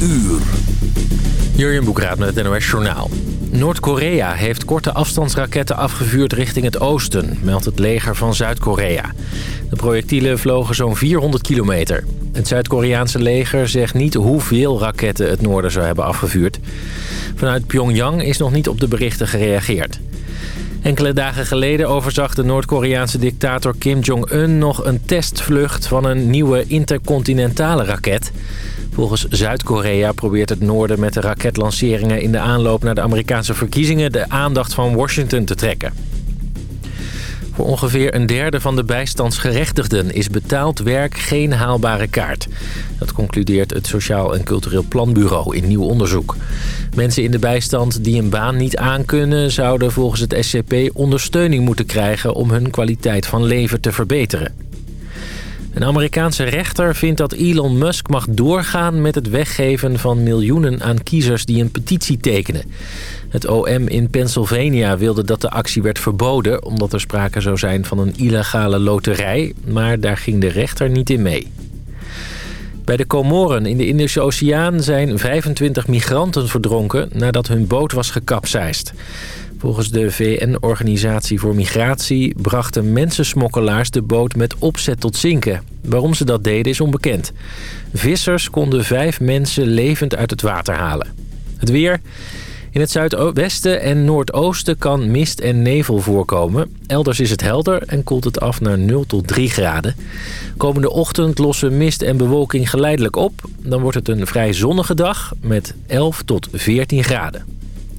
uur. Jurjen Boekraat met het NOS Journaal. Noord-Korea heeft korte afstandsraketten afgevuurd richting het oosten, meldt het leger van Zuid-Korea. De projectielen vlogen zo'n 400 kilometer. Het Zuid-Koreaanse leger zegt niet hoeveel raketten het noorden zou hebben afgevuurd. Vanuit Pyongyang is nog niet op de berichten gereageerd. Enkele dagen geleden overzag de Noord-Koreaanse dictator Kim Jong-un nog een testvlucht van een nieuwe intercontinentale raket. Volgens Zuid-Korea probeert het noorden met de raketlanceringen in de aanloop naar de Amerikaanse verkiezingen de aandacht van Washington te trekken. Voor ongeveer een derde van de bijstandsgerechtigden is betaald werk geen haalbare kaart. Dat concludeert het Sociaal en Cultureel Planbureau in nieuw onderzoek. Mensen in de bijstand die een baan niet aankunnen... zouden volgens het SCP ondersteuning moeten krijgen om hun kwaliteit van leven te verbeteren. Een Amerikaanse rechter vindt dat Elon Musk mag doorgaan met het weggeven van miljoenen aan kiezers die een petitie tekenen. Het OM in Pennsylvania wilde dat de actie werd verboden... omdat er sprake zou zijn van een illegale loterij, maar daar ging de rechter niet in mee. Bij de Comoren in de Indische Oceaan zijn 25 migranten verdronken nadat hun boot was gekapseist. Volgens de VN-organisatie voor Migratie brachten mensensmokkelaars de boot met opzet tot zinken. Waarom ze dat deden is onbekend. Vissers konden vijf mensen levend uit het water halen. Het weer... In het zuidwesten en noordoosten kan mist en nevel voorkomen. Elders is het helder en koelt het af naar 0 tot 3 graden. Komende ochtend lossen mist en bewolking geleidelijk op. Dan wordt het een vrij zonnige dag met 11 tot 14 graden.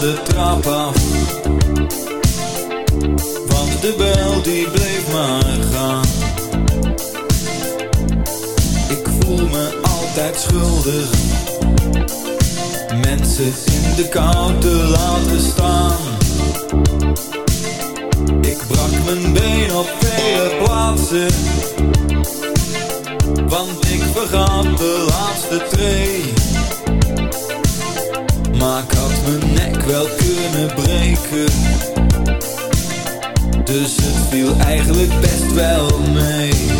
De trap af. Want de bel die bleef maar gaan. Ik voel me altijd schuldig. Mensen in de kou te laten staan. Ik brak mijn been op vele plaatsen. Want ik vergat de laatste tree maar ik had mijn nek wel kunnen breken. Dus het viel eigenlijk best wel mee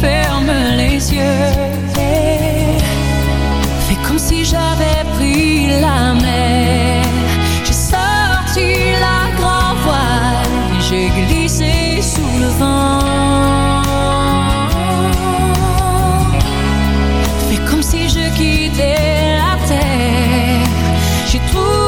ferme les yeux fais comme si j'avais pris la mer. J'ai sorti la grand voile, j'ai glissé sous le vent. Fais comme si je quittais la terre. J'ai trouvé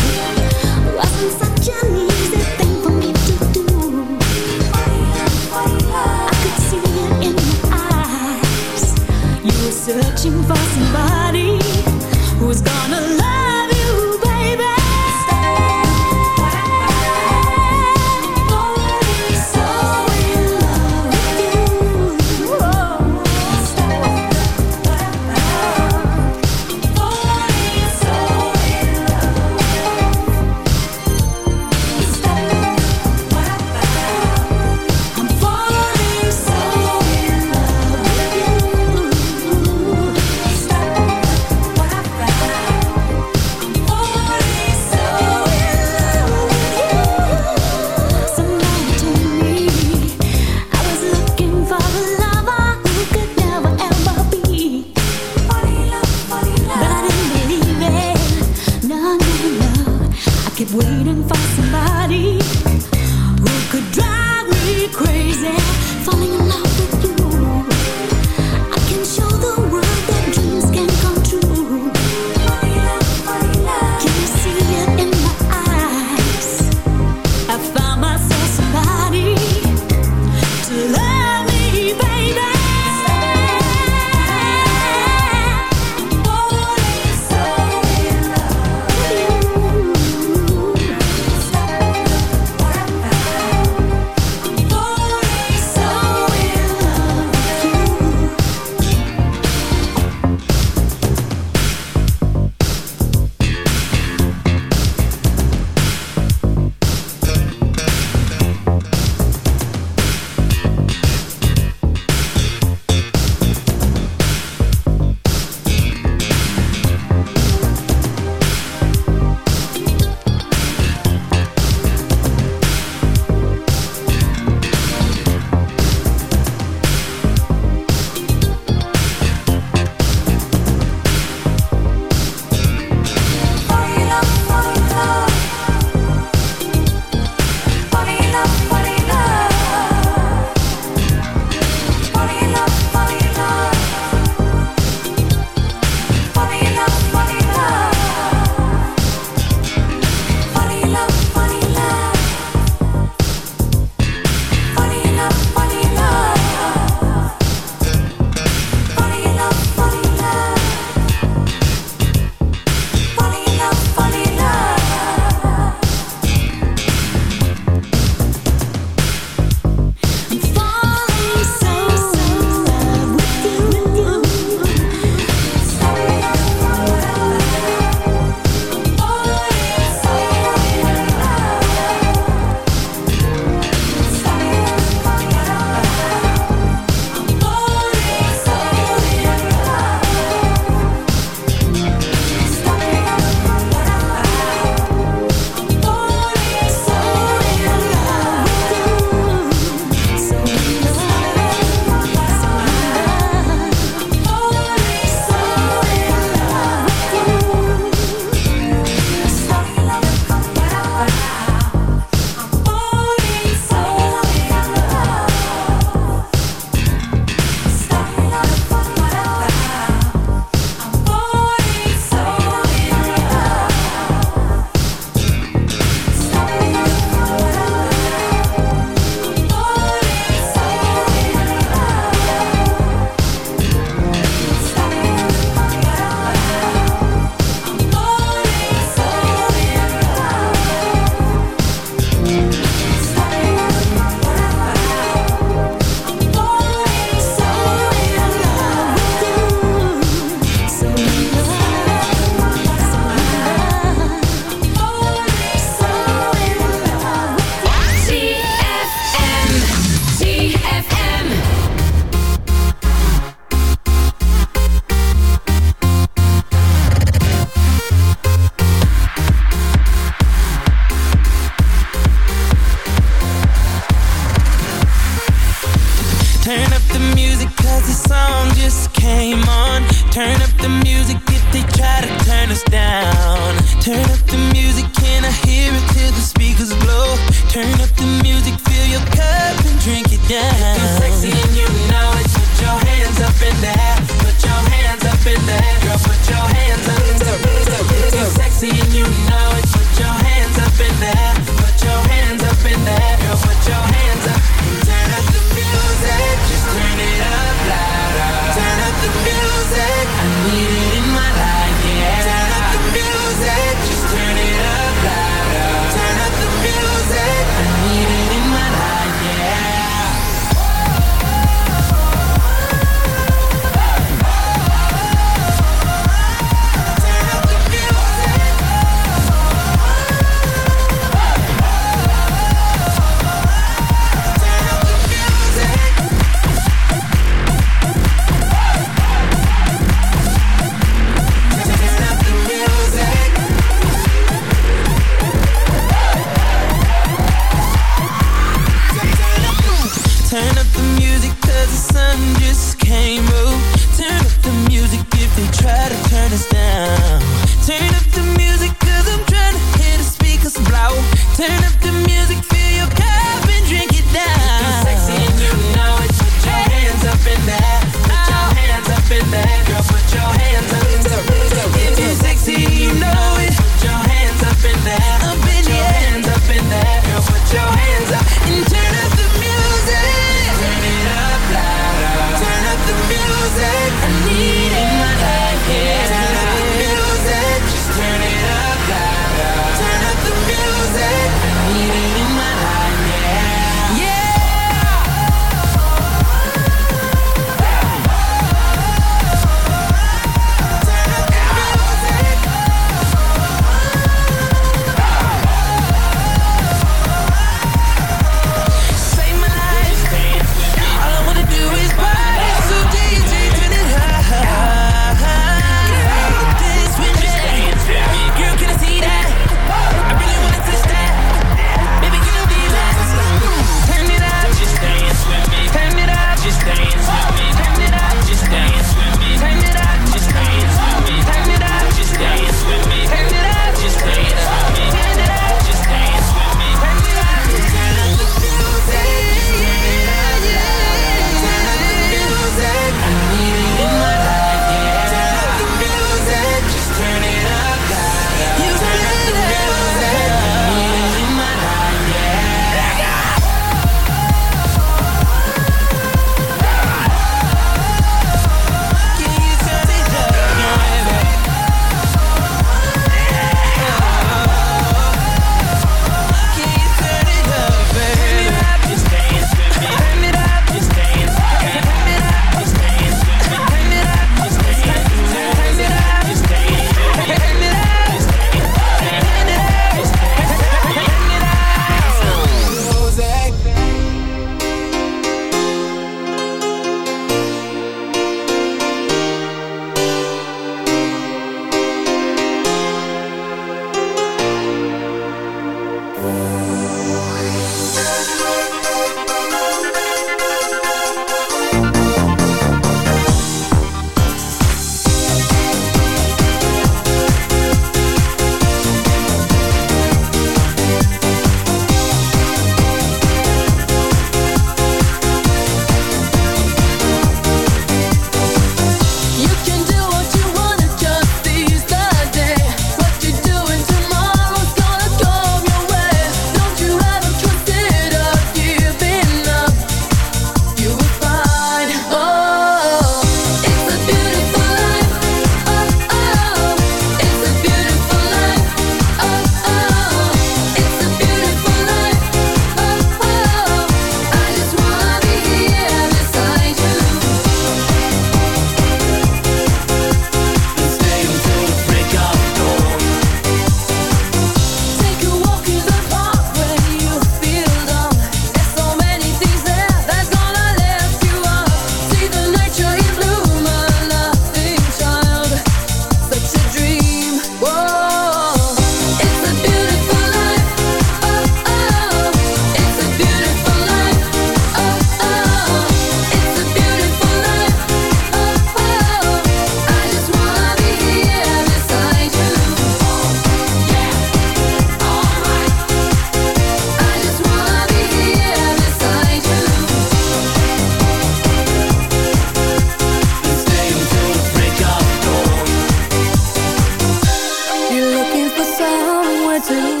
to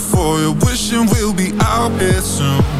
for you, wishing we'll be out here soon.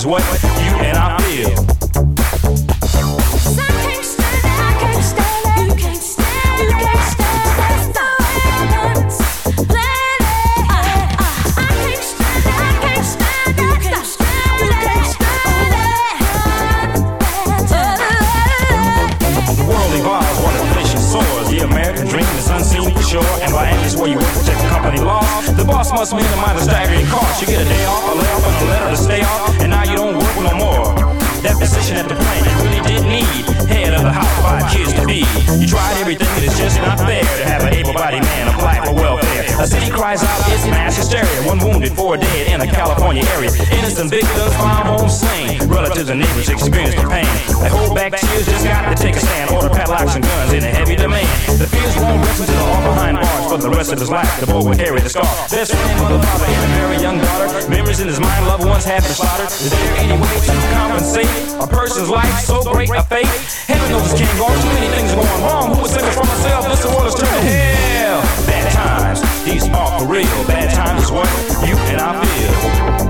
Is what you and I feel. The rest of his life. The boy will carry the scar. Best friend, mother, father, and a very young daughter. Memories in his mind, loved ones have been slaughtered. Is there any way to compensate a person's life so great a fate? Heaven knows it can't go. Too many things are going wrong. Who would was thinking for myself? This world is turning hell. Bad times, These are for real. Bad times is what you and I feel.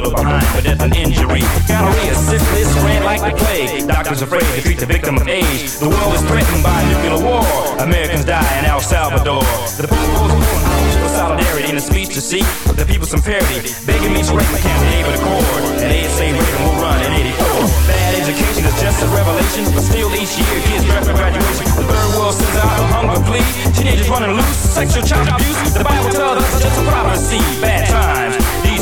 little behind for death and injury. Gonorrhea, syphilis, spread like the plague. Doctors afraid to treat the victim of age. The world is threatened by nuclear war. Americans die in El Salvador. The people's for solidarity in a speech to seek the people some parity. Begging me to write my campaign with a cord. And they say Reagan will run in 84. Bad education is just a revelation, but still each year kids draft for graduation. The third world sends out a hunger plea. Teenagers running loose, sexual child abuse. The Bible tells us it's just a prophecy. Bad times,